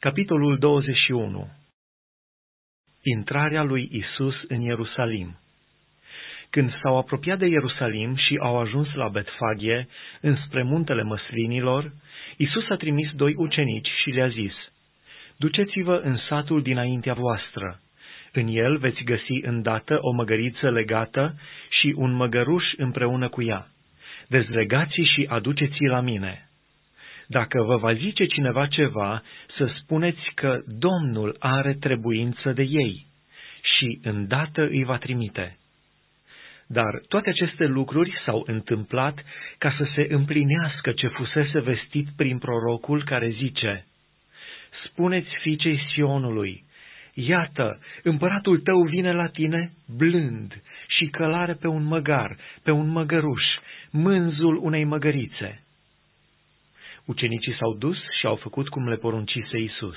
Capitolul 21 Intrarea lui Isus în Ierusalim Când s-au apropiat de Ierusalim și au ajuns la Betfagie, înspre muntele măslinilor, Isus a trimis doi ucenici și le-a zis, Duceți-vă în satul dinaintea voastră. În el veți găsi îndată o măgăriță legată și un măgăruș împreună cu ea. Dezlegați și aduceți la mine.” Dacă vă va zice cineva ceva, să spuneți că Domnul are trebuință de ei și îndată îi va trimite. Dar toate aceste lucruri s-au întâmplat ca să se împlinească ce fusese vestit prin prorocul care zice, Spuneți fiicei Sionului, Iată, împăratul tău vine la tine blând și călare pe un măgar, pe un măgăruș, mânzul unei măgărițe. Ucenicii s-au dus și au făcut cum le poruncise Isus.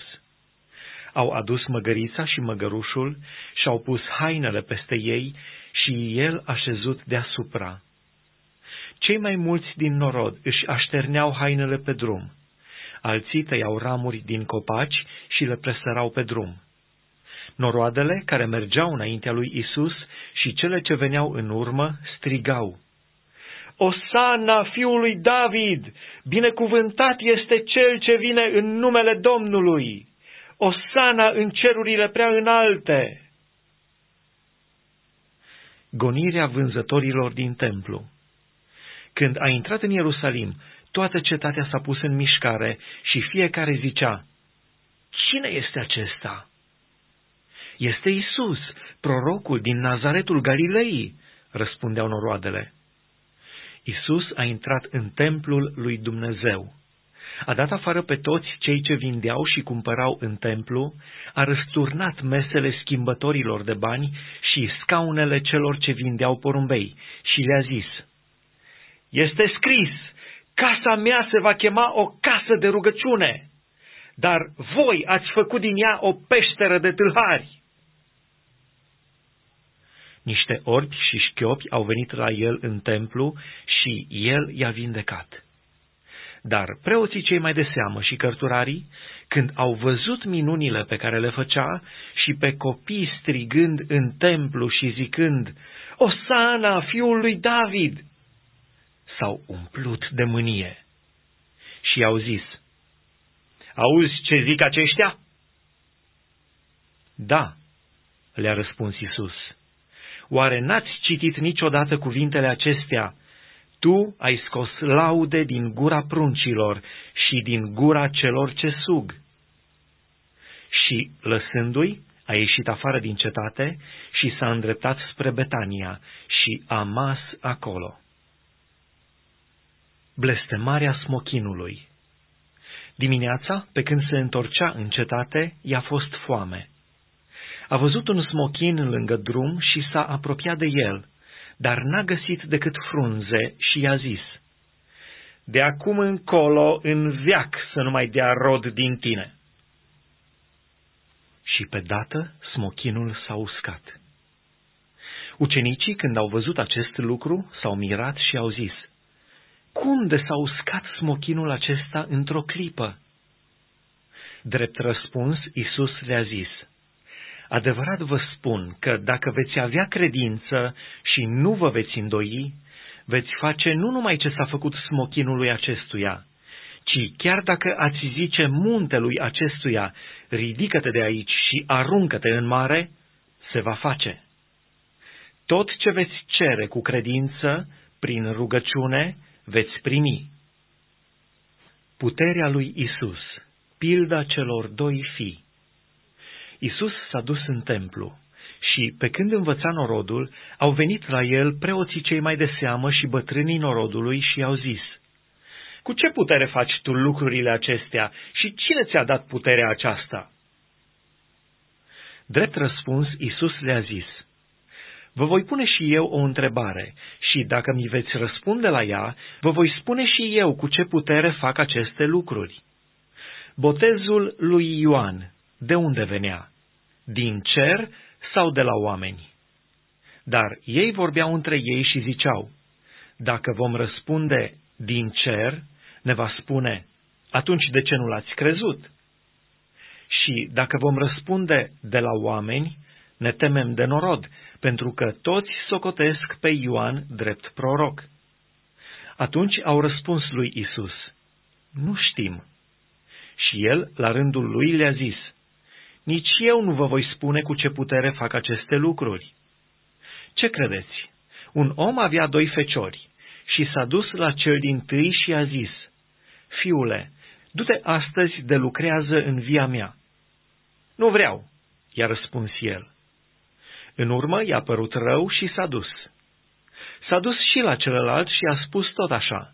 Au adus măgărița și măgărușul și au pus hainele peste ei și el a șezut deasupra. Cei mai mulți din norod își așterneau hainele pe drum. Alții tăiau ramuri din copaci și le presărau pe drum. Noroadele care mergeau înaintea lui Isus și cele ce veneau în urmă strigau, Osana fiului David, binecuvântat este cel ce vine în numele Domnului, Osana în cerurile prea înalte. Gonirea vânzătorilor din templu Când a intrat în Ierusalim, toată cetatea s-a pus în mișcare și fiecare zicea, Cine este acesta? Este Isus, prorocul din Nazaretul Galilei, răspundeau noroadele. Isus a intrat în templul lui Dumnezeu. A dat afară pe toți cei ce vindeau și cumpărau în templu, a răsturnat mesele schimbătorilor de bani și scaunele celor ce vindeau porumbei și le-a zis, Este scris, casa mea se va chema o casă de rugăciune, dar voi ați făcut din ea o peșteră de tâlhari. Niște orbi și șchiopi au venit la el în templu și el i-a vindecat. Dar preoții cei mai de seamă și cărturarii, când au văzut minunile pe care le făcea și pe copii strigând în templu și zicând, Osana, fiul lui David, s-au umplut de mânie și i-au zis, Auzi ce zic aceștia? Da, le-a răspuns Isus. Oare n-ați citit niciodată cuvintele acestea? Tu ai scos laude din gura pruncilor și din gura celor ce sug. Și, lăsându-i, a ieșit afară din cetate și s-a îndreptat spre Betania și a mas acolo. Blestemarea smochinului Dimineața, pe când se întorcea în cetate, i-a fost foame. A văzut un smochin lângă drum și s-a apropiat de el, dar n-a găsit decât frunze și i-a zis, De acum încolo, în veac, să nu mai dea rod din tine. Și pe dată smochinul s-a uscat. Ucenicii, când au văzut acest lucru, s-au mirat și au zis, Cum de s-a uscat smochinul acesta într-o clipă? Drept răspuns, Isus le-a zis, Adevărat vă spun că dacă veți avea credință și nu vă veți îndoi, veți face nu numai ce s-a făcut smochinului acestuia, ci chiar dacă ați zice muntelui acestuia, ridică-te de aici și aruncă-te în mare, se va face. Tot ce veți cere cu credință, prin rugăciune, veți primi. Puterea lui Isus, pilda celor doi fii. Isus s-a dus în templu și, pe când învăța norodul, au venit la el preoții cei mai de seamă și bătrânii norodului și i-au zis, Cu ce putere faci tu lucrurile acestea și cine ți-a dat puterea aceasta?" Drept răspuns, Isus le-a zis, Vă voi pune și eu o întrebare și, dacă mi veți răspunde la ea, vă voi spune și eu cu ce putere fac aceste lucruri. Botezul lui Ioan de unde venea? Din cer sau de la oameni? Dar ei vorbeau între ei și ziceau, dacă vom răspunde din cer, ne va spune, atunci de ce nu l-ați crezut? Și dacă vom răspunde de la oameni, ne temem de norod, pentru că toți socotesc pe Ioan drept proroc. Atunci au răspuns lui Isus, Nu știm. Și el, la rândul lui, le-a zis, Nici eu nu vă voi spune cu ce putere fac aceste lucruri. Ce credeți? Un om avea doi feciori și s-a dus la cel din tâi și a zis, Fiule, du-te astăzi de lucrează în via mea. Nu vreau, i-a răspuns el. În urmă i-a părut rău și s-a dus. S-a dus și la celălalt și a spus tot așa.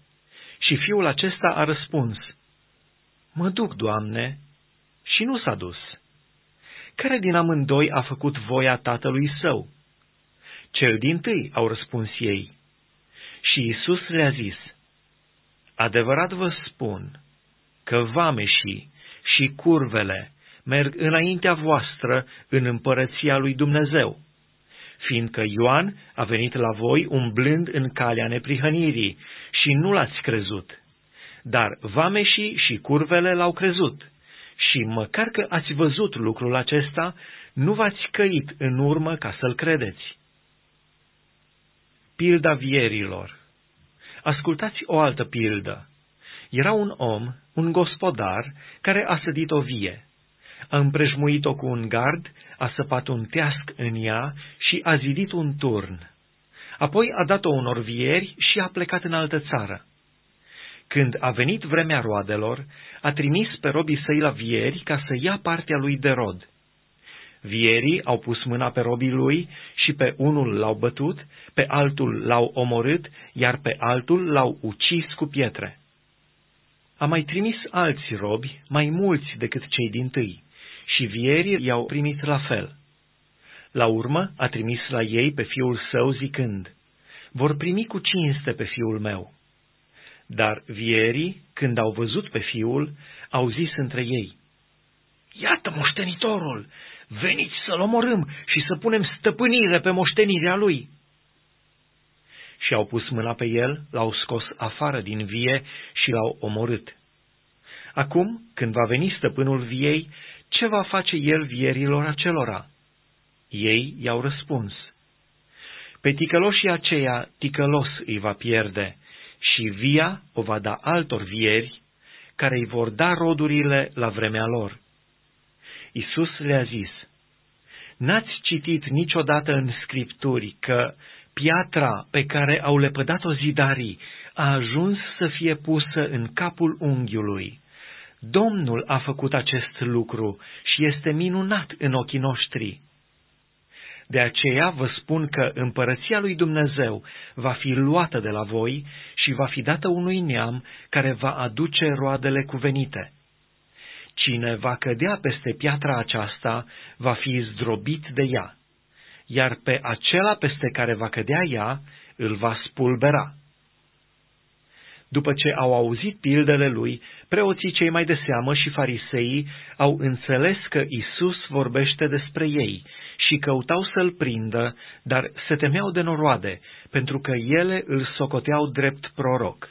Și fiul acesta a răspuns, Mă duc, Doamne, și nu s-a dus. Care din amândoi a făcut voia tatălui său? Cel din tâi, au răspuns ei. Și Isus le-a zis, Adevărat vă spun că vameșii și curvele merg înaintea voastră în împărăția lui Dumnezeu, fiindcă Ioan a venit la voi umblând în calea neprihănirii și nu l-ați crezut, dar vameșii și curvele l-au crezut. Și măcar că ați văzut lucrul acesta, nu v-ați căit în urmă ca să-l credeți. Pilda vierilor Ascultați o altă pildă. Era un om, un gospodar, care a sădit o vie. A împrejmuit-o cu un gard, a săpat un teasc în ea și a zidit un turn. Apoi a dat-o unor vieri și a plecat în altă țară. Când a venit vremea roadelor, a trimis pe robii săi la vieri ca să ia partea lui de rod. Vierii au pus mâna pe robii lui și pe unul l-au bătut, pe altul l-au omorât, iar pe altul l-au ucis cu pietre. A mai trimis alți robi, mai mulți decât cei din tâi, și vierii i-au primit la fel. La urmă a trimis la ei pe fiul său zicând, vor primi cu cinste pe fiul meu. Dar vierii, când au văzut pe fiul, au zis între ei, Iată moștenitorul, veniți să-l omorâm și să punem stăpânire pe moștenirea lui. Și au pus mâna pe el, l-au scos afară din vie și l-au omorât. Acum, când va veni stăpânul viei, ce va face el vierilor acelora? Ei i-au răspuns. Pe ticăloșii aceia ticălos îi va pierde și via o va da altor vieri, care îi vor da rodurile la vremea lor. Isus le-a zis, N-ați citit niciodată în Scripturi că piatra pe care au lepădat-o zidarii a ajuns să fie pusă în capul unghiului. Domnul a făcut acest lucru și este minunat în ochii noștri. De aceea vă spun că împărăția lui Dumnezeu va fi luată de la voi și va fi dată unui neam care va aduce roadele cuvenite. Cine va cădea peste piatra aceasta va fi zdrobit de ea, iar pe acela peste care va cădea ea îl va spulbera. După ce au auzit pildele lui, preoții cei mai de seamă și fariseii au înțeles că Isus vorbește despre ei și căutau să-l prindă, dar se temeau de noroade, pentru că ele îl socoteau drept proroc.